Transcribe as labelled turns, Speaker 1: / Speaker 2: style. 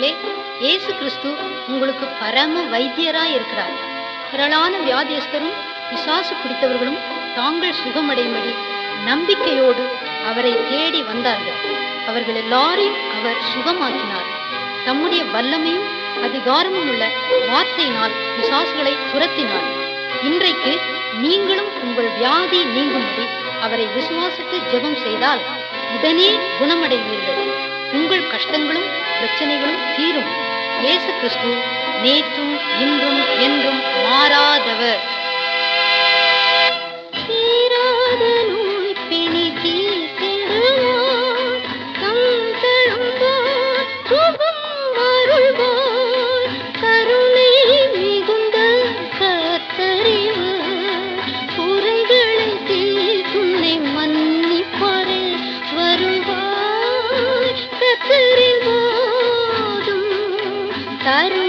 Speaker 1: இயேசு கிறிஸ்து உங்களுக்கு பரம வைத்தியராய் இருக்கிறார். திரளான வியாதியஸ்தரும் விசாசு பிடித்தவர்களும் தாங்கள் சுகமடையும்படி நம்பிக்கையோடு அவரை தேடி வந்தார்கள். அவர்கள் எல்லாரையும் அவர் சுகமாக்கினார். தம்முடைய வல்லமையும் அதிகாரமும் உள்ள வார்த்தையினால் விசாசுகளை துரத்தினார். இன்றைக்கு நீங்களும் உங்கள் வியாதி நீங்கும்படி அவரை விசுவாசித்து ஜெபம் செய்தால் உடனே குணமடைவீர்கள். உங்கள் கஷ்டங்களும் பிரச்சனைகளும் தீரும். இயேசு கிறிஸ்து நேற்றும் இன்றும் என்றும் மாறாதவர்.
Speaker 2: सारे